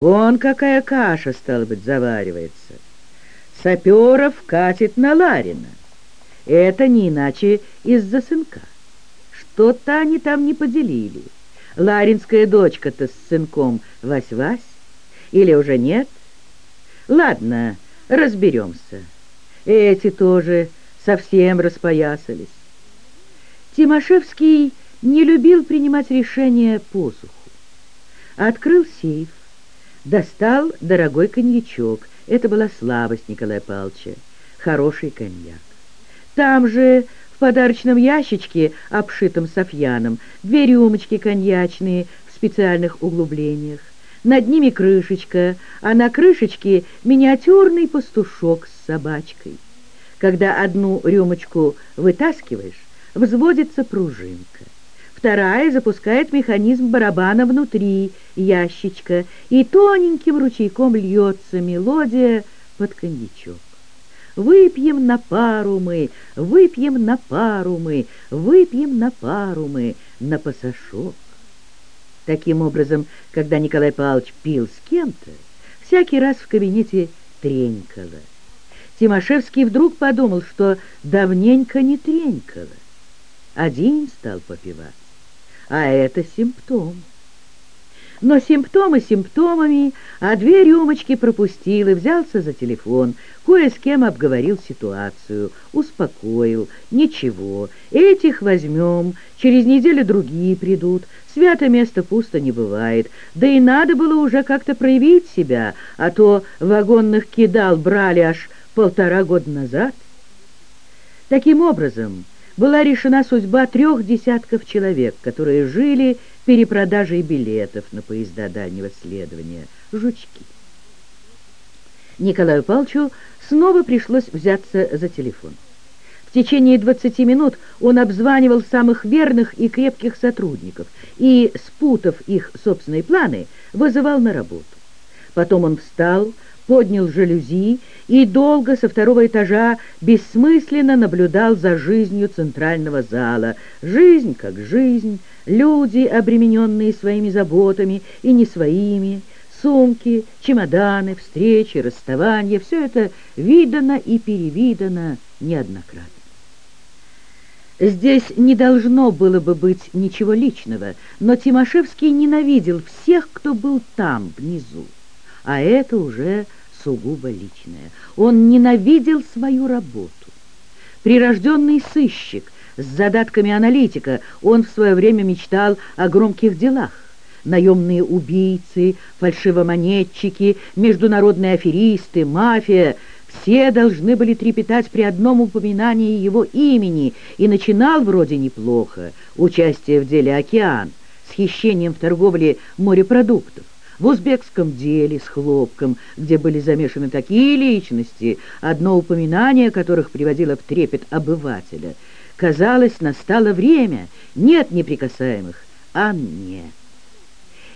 Вон какая каша, стала быть, заваривается. Саперов катит на Ларина. Это не иначе из-за сынка. Что-то они там не поделили. Ларинская дочка-то с сынком Вась-Вась? Или уже нет? Ладно, разберемся. Эти тоже совсем распоясались. Тимошевский не любил принимать решения посуху. Открыл сейф, достал дорогой коньячок. Это была слабость Николая Павловича. Хороший коньяк. Там же в подарочном ящичке, обшитом софьяном, две рюмочки коньячные в специальных углублениях. Над ними крышечка, а на крышечке миниатюрный пастушок с собачкой. Когда одну рюмочку вытаскиваешь, взводится пружинка. Вторая запускает механизм барабана внутри ящичка, и тоненьким ручейком льется мелодия под коньячок. Выпьем на пару мы, выпьем на пару мы, выпьем на пару мы, на пасашок. Таким образом, когда Николай Павлович пил с кем-то, всякий раз в кабинете тренькало. Тимошевский вдруг подумал, что давненько не тренькало. Один стал попивать а это симптом. Но симптомы симптомами, а две рюмочки пропустил и взялся за телефон, кое с кем обговорил ситуацию, успокоил. Ничего, этих возьмем, через неделю другие придут, свято место пусто не бывает. Да и надо было уже как-то проявить себя, а то вагонных кидал брали аж полтора года назад. Таким образом была решена судьба трех десятков человек, которые жили перепродажей билетов на поезда дальнего следования, жучки. Николаю Павловичу снова пришлось взяться за телефон. В течение 20 минут он обзванивал самых верных и крепких сотрудников и, спутав их собственные планы, вызывал на работу. Потом он встал, поднял жалюзи и долго со второго этажа бессмысленно наблюдал за жизнью центрального зала. Жизнь как жизнь, люди, обремененные своими заботами и не своими, сумки, чемоданы, встречи, расставания — все это видано и перевидано неоднократно. Здесь не должно было бы быть ничего личного, но Тимошевский ненавидел всех, кто был там, внизу. А это уже сугубо личное. Он ненавидел свою работу. Прирожденный сыщик с задатками аналитика, он в свое время мечтал о громких делах. Наемные убийцы, фальшивомонетчики, международные аферисты, мафия — все должны были трепетать при одном упоминании его имени, и начинал вроде неплохо участие в деле «Океан» с хищением в торговле морепродуктов в узбекском деле с хлопком, где были замешаны такие личности, одно упоминание которых приводило в трепет обывателя. Казалось, настало время, нет неприкасаемых, а мне.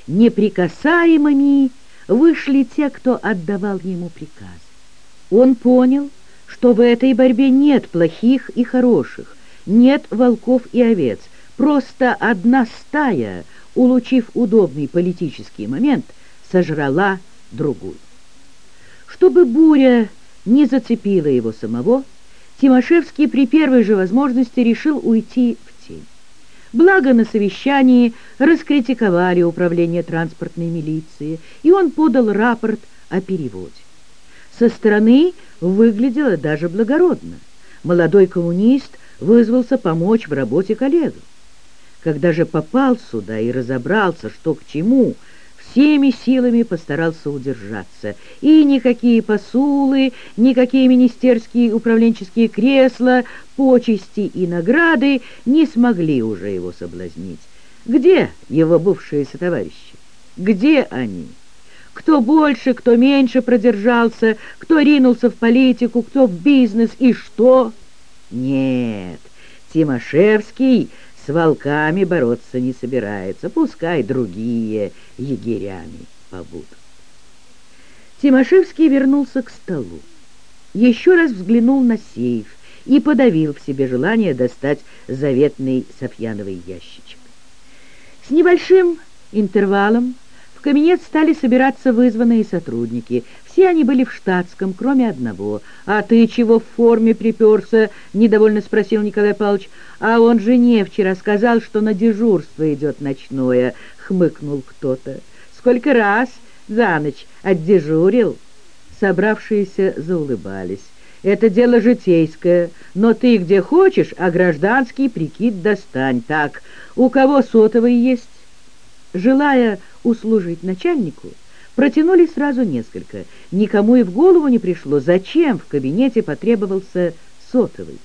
Неприкасаемыми вышли те, кто отдавал ему приказ. Он понял, что в этой борьбе нет плохих и хороших, нет волков и овец, просто одна стая — улучив удобный политический момент, сожрала другую. Чтобы буря не зацепила его самого, Тимошевский при первой же возможности решил уйти в тень. Благо на совещании раскритиковали управление транспортной милиции, и он подал рапорт о переводе. Со стороны выглядело даже благородно. Молодой коммунист вызвался помочь в работе коллегам. Когда же попал сюда и разобрался, что к чему, всеми силами постарался удержаться. И никакие посулы, никакие министерские управленческие кресла, почести и награды не смогли уже его соблазнить. Где его бывшие сотоварищи? Где они? Кто больше, кто меньше продержался, кто ринулся в политику, кто в бизнес и что? Нет, Тимошевский с волками бороться не собирается, пускай другие егерями побудут. Тимошевский вернулся к столу, еще раз взглянул на сейф и подавил в себе желание достать заветный Софьяновый ящичек. С небольшим интервалом кабинет стали собираться вызванные сотрудники. Все они были в штатском, кроме одного. «А ты чего в форме приперся?» — недовольно спросил Николай Павлович. «А он жене вчера сказал, что на дежурство идет ночное», — хмыкнул кто-то. «Сколько раз за ночь отдежурил?» Собравшиеся заулыбались. «Это дело житейское, но ты где хочешь, а гражданский прикид достань. Так, у кого сотовый есть?» Желая услужить начальнику, протянули сразу несколько. Никому и в голову не пришло, зачем в кабинете потребовался сотовый.